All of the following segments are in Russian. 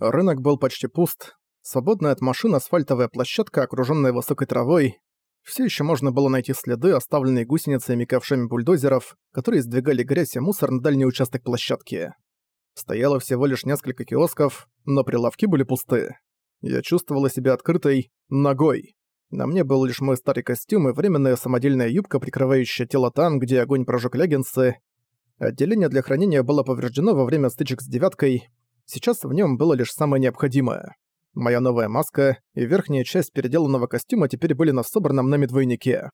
Рынок был почти пуст. Свободная от машин асфальтовая площадка, окруженная высокой травой. Все еще можно было найти следы, оставленные гусеницами и ковшами бульдозеров, которые сдвигали грязь и мусор на дальний участок площадки. Стояло всего лишь несколько киосков, но прилавки были пусты. Я чувствовала себя открытой ногой. На мне был лишь мой старый костюм и временная самодельная юбка, прикрывающая тело там, где огонь прожег леггинсы. Отделение для хранения было повреждено во время стычек с девяткой. Сейчас в нем было лишь самое необходимое. Моя новая маска и верхняя часть переделанного костюма теперь были на собранном нами двойнике.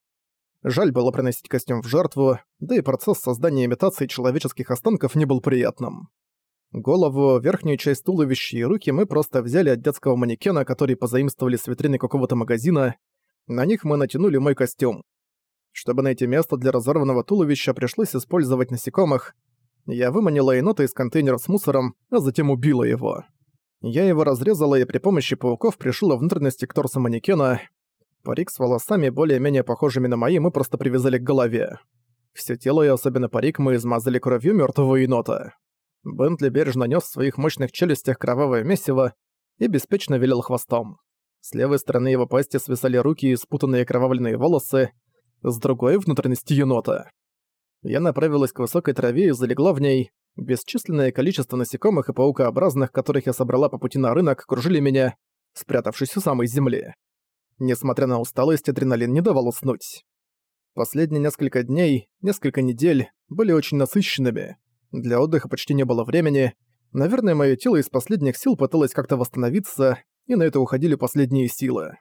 Жаль было приносить костюм в жертву, да и процесс создания имитации человеческих останков не был приятным. Голову, верхнюю часть туловища и руки мы просто взяли от детского манекена, который позаимствовали с витрины какого-то магазина. На них мы натянули мой костюм. Чтобы найти место для разорванного туловища, пришлось использовать насекомых. Я выманила енота из контейнера с мусором, а затем убила его. Я его разрезала и при помощи пауков пришила внутренности к торсу манекена. Парик с волосами, более-менее похожими на мои, мы просто привязали к голове. Все тело и особенно парик мы измазали кровью мертвого енота. Бентли бережно нес в своих мощных челюстях кровавое месиво и беспечно велел хвостом. С левой стороны его пасти свисали руки и спутанные кровавленные волосы, с другой — внутренности енота. Я направилась к высокой траве и залегла в ней, Бесчисленное количество насекомых и паукообразных, которых я собрала по пути на рынок, кружили меня, спрятавшись у самой земли. Несмотря на усталость, адреналин не давал уснуть. Последние несколько дней, несколько недель были очень насыщенными. Для отдыха почти не было времени. Наверное, мое тело из последних сил пыталось как-то восстановиться, и на это уходили последние силы.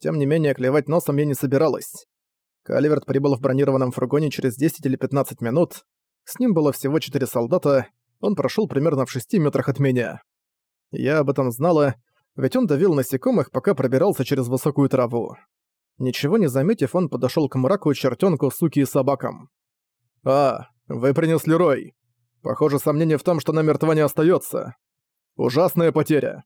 Тем не менее, клевать носом я не собиралась. Каливерт прибыл в бронированном фургоне через 10 или 15 минут, с ним было всего четыре солдата, он прошел примерно в шести метрах от меня. Я об этом знала, ведь он давил насекомых, пока пробирался через высокую траву. Ничего не заметив, он подошел к мраку, чертенку, суки и собакам. «А, вы принесли рой. Похоже, сомнение в том, что она мертва не остается. Ужасная потеря».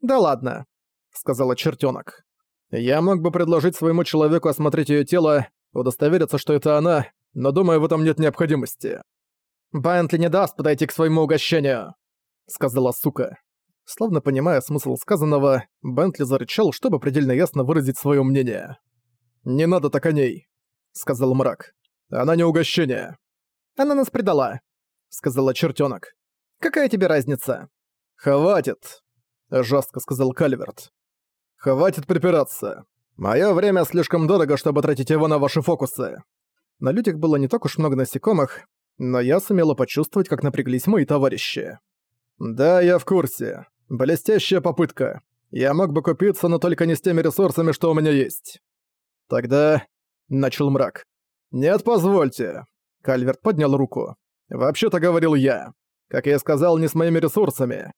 «Да ладно», — сказала чертенок. «Я мог бы предложить своему человеку осмотреть ее тело, удостовериться, что это она, но думаю, в этом нет необходимости. «Бентли не даст подойти к своему угощению», — сказала сука. Словно понимая смысл сказанного, Бентли зарычал, чтобы предельно ясно выразить свое мнение. «Не надо так о ней», — сказал мрак. «Она не угощение». «Она нас предала», — сказала чертенок. «Какая тебе разница?» «Хватит», — жестко сказал Кальверт. «Хватит припираться. Моё время слишком дорого, чтобы тратить его на ваши фокусы». На людях было не так уж много насекомых, но я сумела почувствовать, как напряглись мои товарищи. «Да, я в курсе. Блестящая попытка. Я мог бы купиться, но только не с теми ресурсами, что у меня есть». «Тогда...» — начал мрак. «Нет, позвольте». Кальверт поднял руку. «Вообще-то говорил я. Как я и сказал, не с моими ресурсами.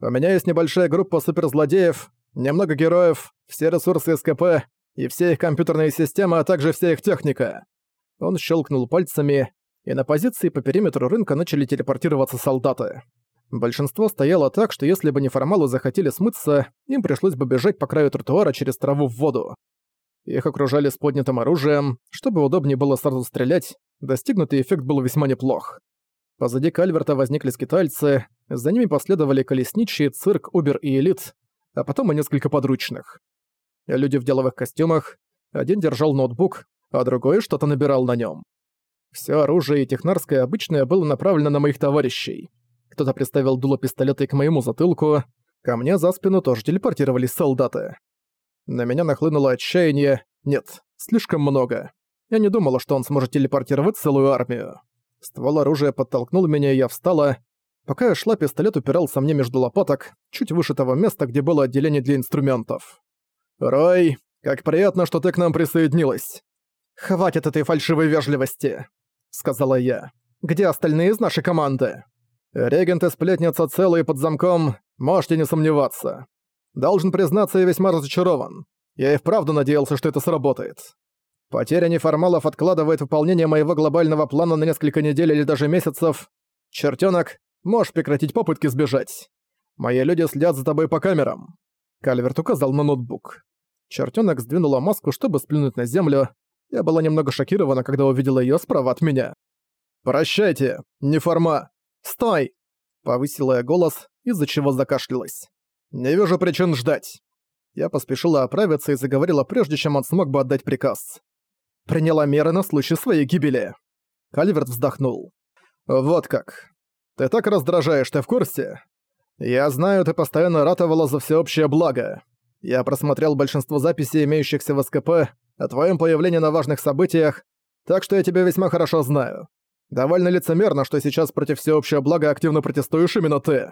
У меня есть небольшая группа суперзлодеев, немного героев, все ресурсы СКП и все их компьютерные системы, а также вся их техника». Он щелкнул пальцами, и на позиции по периметру рынка начали телепортироваться солдаты. Большинство стояло так, что если бы неформалы захотели смыться, им пришлось бы бежать по краю тротуара через траву в воду. Их окружали с поднятым оружием, чтобы удобнее было сразу стрелять, достигнутый эффект был весьма неплох. Позади Кальверта возникли скитальцы, за ними последовали колесничие, цирк, убер и элит, а потом и несколько подручных. Люди в деловых костюмах, один держал ноутбук, а другой что-то набирал на нем. Все оружие и технарское обычное было направлено на моих товарищей. Кто-то приставил дуло пистолета к моему затылку, ко мне за спину тоже телепортировались солдаты. На меня нахлынуло отчаяние. Нет, слишком много. Я не думала, что он сможет телепортировать целую армию. Ствол оружия подтолкнул меня, и я встала. Пока я шла, пистолет упирался мне между лопаток, чуть выше того места, где было отделение для инструментов. «Рой, как приятно, что ты к нам присоединилась!» «Хватит этой фальшивой вежливости!» — сказала я. «Где остальные из нашей команды?» «Регент и сплетница целые под замком, можете не сомневаться. Должен признаться, я весьма разочарован. Я и вправду надеялся, что это сработает. Потеря неформалов откладывает выполнение моего глобального плана на несколько недель или даже месяцев. Чертёнок, можешь прекратить попытки сбежать. Мои люди следят за тобой по камерам». Кальверт указал на ноутбук. Чертёнок сдвинула маску, чтобы сплюнуть на землю, я была немного шокирована, когда увидела её справа от меня. «Прощайте, неформа!» «Стой!» — повысила я голос, из-за чего закашлялась. «Не вижу причин ждать». Я поспешила оправиться и заговорила прежде, чем он смог бы отдать приказ. Приняла меры на случай своей гибели. Кальверт вздохнул. «Вот как. Ты так раздражаешь, ты в курсе? Я знаю, ты постоянно ратовала за всеобщее благо. Я просмотрел большинство записей, имеющихся в СКП, о твоем появлении на важных событиях, так что я тебя весьма хорошо знаю. Довольно лицемерно, что сейчас против всеобщего блага активно протестуешь именно ты.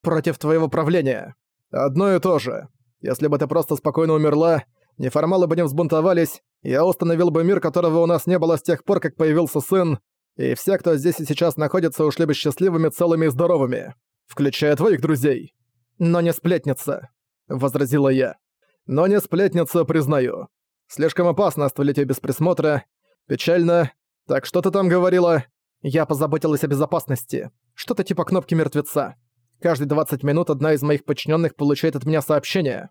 Против твоего правления. Одно и то же. Если бы ты просто спокойно умерла, неформалы бы не взбунтовались, я установил бы мир, которого у нас не было с тех пор, как появился сын, и все, кто здесь и сейчас находится, ушли бы счастливыми, целыми и здоровыми, включая твоих друзей. Но не сплетница, — возразила я. Но не сплетница, признаю. Слишком опасно оставлять её без присмотра. Печально. Так что ты там говорила? Я позаботилась о безопасности. Что-то типа кнопки мертвеца. Каждые 20 минут одна из моих подчиненных получает от меня сообщение.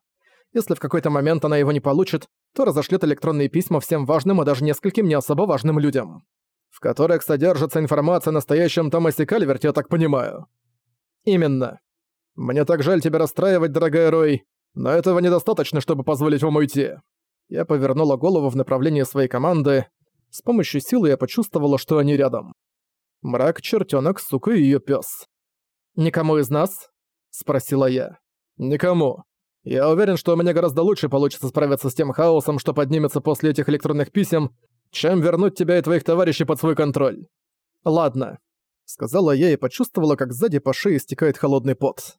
Если в какой-то момент она его не получит, то разошлет электронные письма всем важным и даже нескольким не особо важным людям, в которых содержится информация о настоящем Томасе Кальверте, я так понимаю. Именно. Мне так жаль тебя расстраивать, дорогая Рой, но этого недостаточно, чтобы позволить вам уйти. Я повернула голову в направлении своей команды. С помощью силы я почувствовала, что они рядом. Мрак, чертенок, сука и ее пес. «Никому из нас?» — спросила я. «Никому. Я уверен, что у меня гораздо лучше получится справиться с тем хаосом, что поднимется после этих электронных писем, чем вернуть тебя и твоих товарищей под свой контроль». «Ладно», — сказала я и почувствовала, как сзади по шее стекает холодный пот.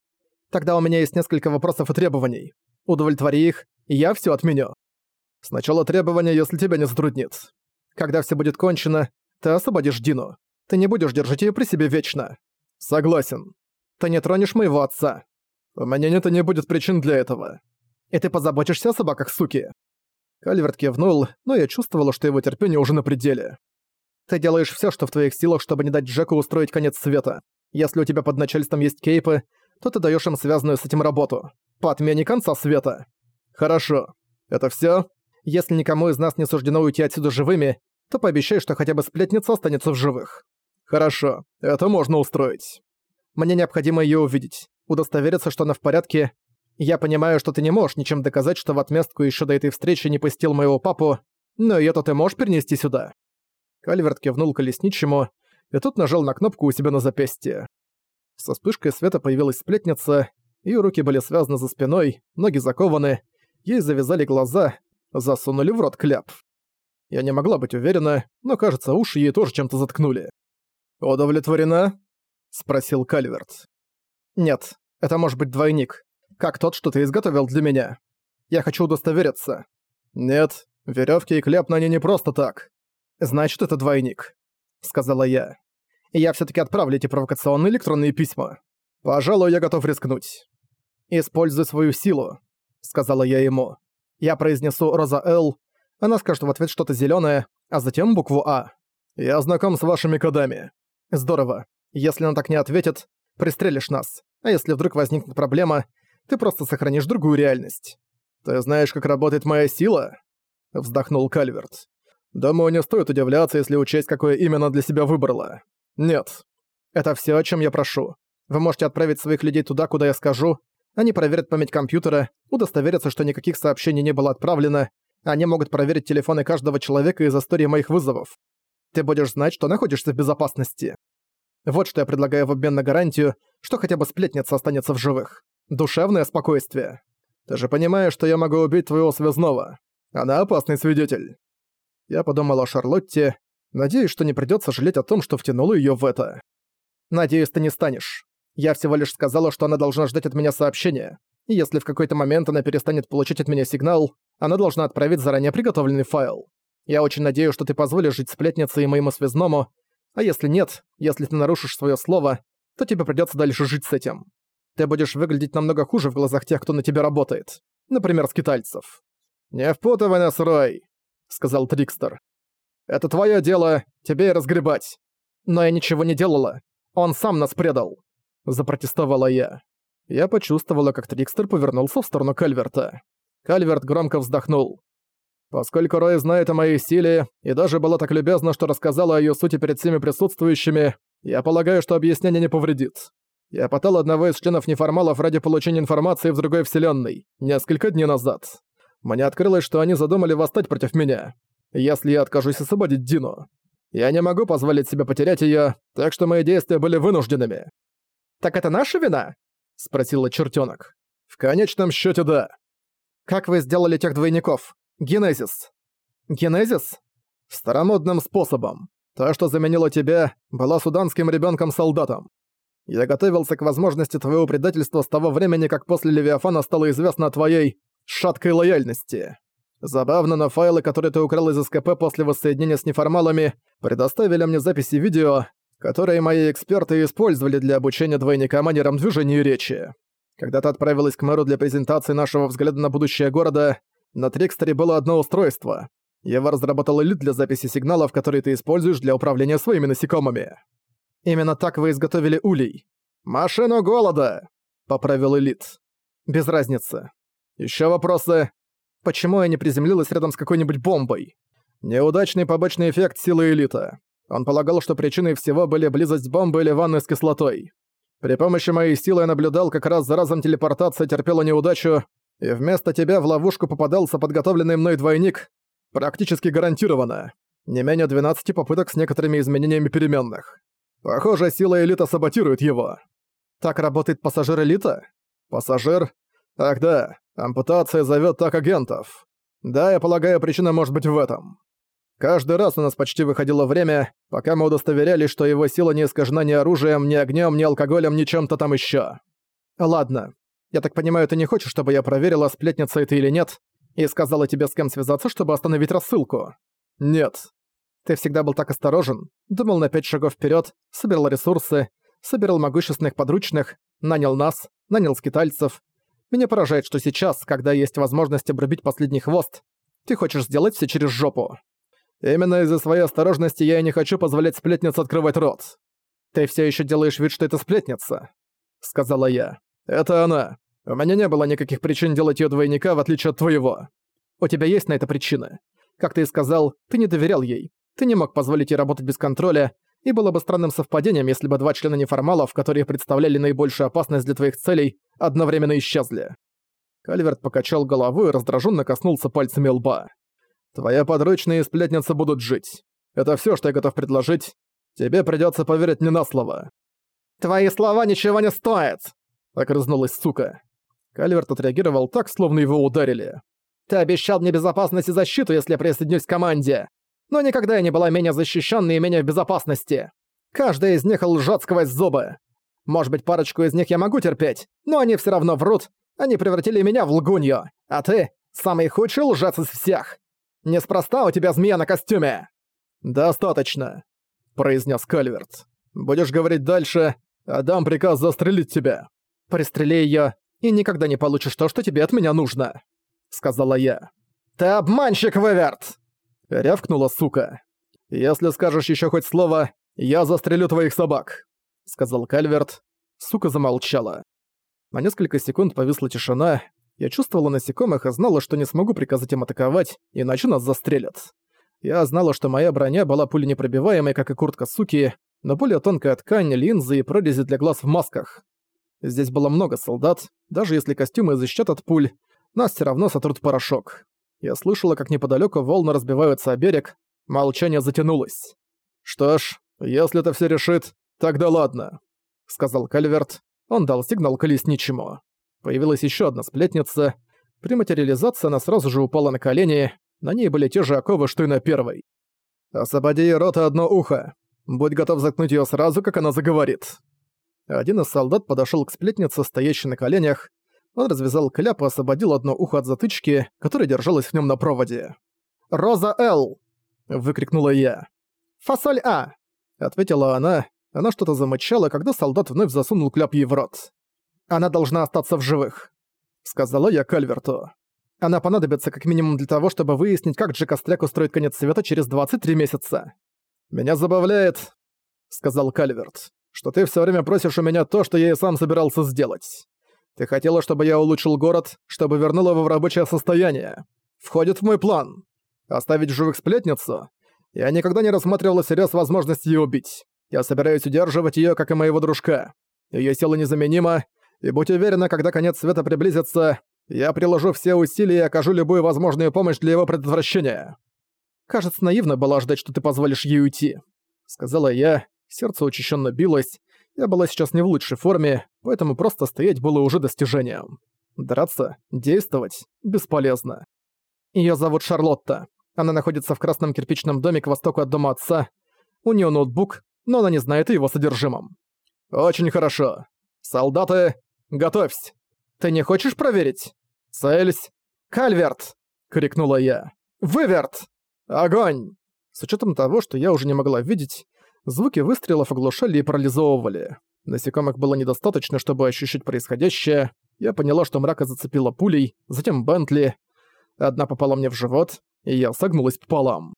«Тогда у меня есть несколько вопросов и требований. Удовлетвори их, и я все отменю. Сначала требования, если тебя не затруднит. Когда все будет кончено, ты освободишь Дину. Ты не будешь держать ее при себе вечно. Согласен. Ты не тронешь моего отца. У меня нет и не будет причин для этого. И ты позаботишься о собаках, суки». Кальверт кивнул, но я чувствовала, что его терпение уже на пределе. «Ты делаешь все, что в твоих силах, чтобы не дать Джеку устроить конец света. Если у тебя под начальством есть кейпы, то ты даешь им связанную с этим работу. По отмене конца света. Хорошо. Это все. Если никому из нас не суждено уйти отсюда живыми, то пообещай, что хотя бы сплетница останется в живых. Хорошо, это можно устроить. Мне необходимо её увидеть, удостовериться, что она в порядке. Я понимаю, что ты не можешь ничем доказать, что в отместку ещё до этой встречи не пустил моего папу, но её-то ты можешь перенести сюда?» Кальверт кивнул колесничему, и тут нажал на кнопку у себя на запястье. Со вспышкой света появилась сплетница, её руки были связаны за спиной, ноги закованы, ей завязали глаза, засунули в рот кляп. Я не могла быть уверена, но, кажется, уши ей тоже чем-то заткнули. «Удовлетворена?» — спросил Кальверт. «Нет, это может быть двойник, как тот, что ты изготовил для меня. Я хочу удостовериться». «Нет, веревки и кляп на ней не просто так. Значит, это двойник», — сказала я. И я все таки отправлю эти провокационные электронные письма. Пожалуй, я готов рискнуть. «Используй свою силу», — сказала я ему. Я произнесу «Роза Л», она скажет в ответ что-то зеленое, а затем букву «А». «Я знаком с вашими кодами». Здорово. Если она так не ответит, пристрелишь нас. А если вдруг возникнет проблема, ты просто сохранишь другую реальность. Ты знаешь, как работает моя сила? Вздохнул Кальверт. Думаю, не стоит удивляться, если учесть, какое именно для себя выбрала. Нет. Это все, о чем я прошу. Вы можете отправить своих людей туда, куда я скажу. Они проверят память компьютера, удостоверятся, что никаких сообщений не было отправлено. Они могут проверить телефоны каждого человека из истории моих вызовов. Ты будешь знать, что находишься в безопасности. Вот что я предлагаю в обмен на гарантию, что хотя бы сплетница останется в живых. Душевное спокойствие. Ты же понимаешь, что я могу убить твоего связного. Она опасный свидетель. Я подумал о Шарлотте, надеюсь, что не придётся жалеть о том, что втянул её в это. Надеюсь, ты не станешь. Я всего лишь сказала, что она должна ждать от меня сообщения. И если в какой-то момент она перестанет получить от меня сигнал, она должна отправить заранее приготовленный файл. Я очень надеюсь, что ты позволишь жить сплетнице и моему связному, а если нет, если ты нарушишь свое слово, то тебе придется дальше жить с этим. Ты будешь выглядеть намного хуже в глазах тех, кто на тебя работает. Например, скитальцев. «Не впутывай нас, Рой», — сказал Трикстер. «Это твое дело, тебе и разгребать». «Но я ничего не делала. Он сам нас предал», — запротестовала я. Я почувствовала, как Трикстер повернулся в сторону Кальверта. Кальверт громко вздохнул. Поскольку Рой знает о моей силе и даже была так любезна, что рассказала о её сути перед всеми присутствующими, я полагаю, что объяснение не повредит. Я пытал одного из членов неформалов ради получения информации в другой вселенной, несколько дней назад. Мне открылось, что они задумали восстать против меня, если я откажусь освободить Дину. Я не могу позволить себе потерять её, так что мои действия были вынужденными. «Так это наша вина?» — спросила чертёнок. «В конечном счёте, да». «Как вы сделали тех двойников? Генезис?» «Генезис?» «Старомодным способом. То, что заменило тебя, была суданским ребёнком-солдатом. Я готовился к возможности твоего предательства с того времени, как после Левиафана стало известно о твоей шаткой лояльности. Забавно, но файлы, которые ты украл из СКП после воссоединения с неформалами, предоставили мне записи видео, которые мои эксперты использовали для обучения двойника манерам движения речи. Когда ты отправилась к мэру для презентации нашего взгляда на будущее города, на Трикстере было одно устройство. Его разработал элит для записи сигналов, которые ты используешь для управления своими насекомыми. Именно так вы изготовили улей. «Машину голода!» — поправил элит. «Без разницы. Еще вопросы? Почему я не приземлилась рядом с какой-нибудь бомбой? Неудачный побочный эффект силы элита. Он полагал, что причиной всего были близость бомбы или ванны с кислотой. При помощи моей силы я наблюдал, как раз за разом телепортация терпела неудачу, и вместо тебя в ловушку попадался подготовленный мной двойник, практически гарантированно. Не менее 12 попыток с некоторыми изменениями переменных. Похоже, сила элита саботирует его. Так работает пассажир элита? Пассажир? Ах да, ампутация зовет так агентов. Да, я полагаю, причина может быть в этом. Каждый раз у нас почти выходило время, пока мы удостоверялись, что его сила не искажена ни оружием, ни огнем, ни алкоголем, ни чем-то там еще. Ладно. Я так понимаю, ты не хочешь, чтобы я проверила, сплетница это или нет, и сказала тебе, с кем связаться, чтобы остановить рассылку? Нет. Ты всегда был так осторожен, думал на пять шагов вперед, собирал ресурсы, собирал могущественных подручных, нанял нас, нанял скитальцев. Меня поражает, что сейчас, когда есть возможность обрубить последний хвост, ты хочешь сделать все через жопу. Именно из-за своей осторожности я и не хочу позволять сплетнице открывать рот. Ты все еще делаешь вид, что это сплетница, сказала я. Это она. У меня не было никаких причин делать ее двойника, в отличие от твоего. У тебя есть на это причины. Как ты и сказал, ты не доверял ей. Ты не мог позволить ей работать без контроля, и было бы странным совпадением, если бы два члена неформалов, которые представляли наибольшую опасность для твоих целей, одновременно исчезли. Кальверт покачал головой и раздраженно коснулся пальцами лба. «Твоя подручная и сплетница будут жить. Это все, что я готов предложить. Тебе придется поверить мне на слово». «Твои слова ничего не стоят!» — огрызнулась сука. Кальверт отреагировал так, словно его ударили. «Ты обещал мне безопасность и защиту, если я присоединюсь к команде но никогда я не была менее защищенной и менее в безопасности. Каждая из них лжет сквозь зубы. Может быть, парочку из них я могу терпеть, но они все равно врут. Они превратили меня в лгунью, а ты — самый худший лжец из всех. Неспроста у тебя змея на костюме. «Достаточно», — произнес Кальверт. «Будешь говорить дальше, а дам приказ застрелить тебя. Пристрели ее, и никогда не получишь то, что тебе от меня нужно», — сказала я. «Ты обманщик, Выверт!» Рявкнула сука. «Если скажешь еще хоть слово, я застрелю твоих собак», — сказал Кальверт. Сука замолчала. На несколько секунд повисла тишина. Я чувствовала насекомых и знала, что не смогу приказать им атаковать, иначе нас застрелят. Я знала, что моя броня была пуленепробиваемой, как и куртка суки, но более тонкая ткань, линзы и прорези для глаз в масках. Здесь было много солдат, даже если костюмы защитят от пуль, нас все равно сотрут порошок. Я слышала, как неподалеку волны разбиваются о берег. Молчание затянулось. «Что ж, если это все решит, тогда ладно», — сказал Кальверт. Он дал сигнал колесничему. Появилась еще одна сплетница. При материализации она сразу же упала на колени. На ней были те же оковы, что и на первой. «Освободи рот и одно ухо. Будь готов заткнуть ее сразу, как она заговорит». Один из солдат подошел к сплетнице, стоящей на коленях, он развязал кляп и освободил одно ухо от затычки, которая держалась в нем на проводе. «Роза Л!» — выкрикнула я. «Фасоль А!» — ответила она. Она что-то замычала, когда солдат вновь засунул кляп ей в рот. «Она должна остаться в живых», — сказала я Кальверту. «Она понадобится как минимум для того, чтобы выяснить, как Джек Остряк устроит конец света через 23 месяца». «Меня забавляет», — сказал Кальверт, «что ты все время просишь у меня то, что я и сам собирался сделать. Ты хотела, чтобы я улучшил город, чтобы вернул его в рабочее состояние. Входит в мой план. Оставить живых сплетницу? Я никогда не рассматривал всерьез возможность ее убить. Я собираюсь удерживать ее, как и моего дружка. Её сила незаменима, и будь уверена, когда конец света приблизится, я приложу все усилия и окажу любую возможную помощь для его предотвращения. Кажется, наивно было ждать, что ты позволишь ей уйти, сказала я. Сердце учащенно билось. Я была сейчас не в лучшей форме, поэтому просто стоять было уже достижением. Драться, действовать бесполезно. Её зовут Шарлотта. Она находится в красном кирпичном доме к востоку от дома отца. У неё ноутбук, но она не знает о его содержимом. Очень хорошо. Солдаты, готовься. Ты не хочешь проверить? Цельсь. Кальверт! крикнула я. Выверт! Огонь! С учетом того, что я уже не могла видеть, звуки выстрелов оглушали и парализовывали. Насекомых было недостаточно, чтобы ощущать происходящее. Я поняла, что мрака зацепила пулей, затем Бентли. Одна попала мне в живот, и я согнулась пополам.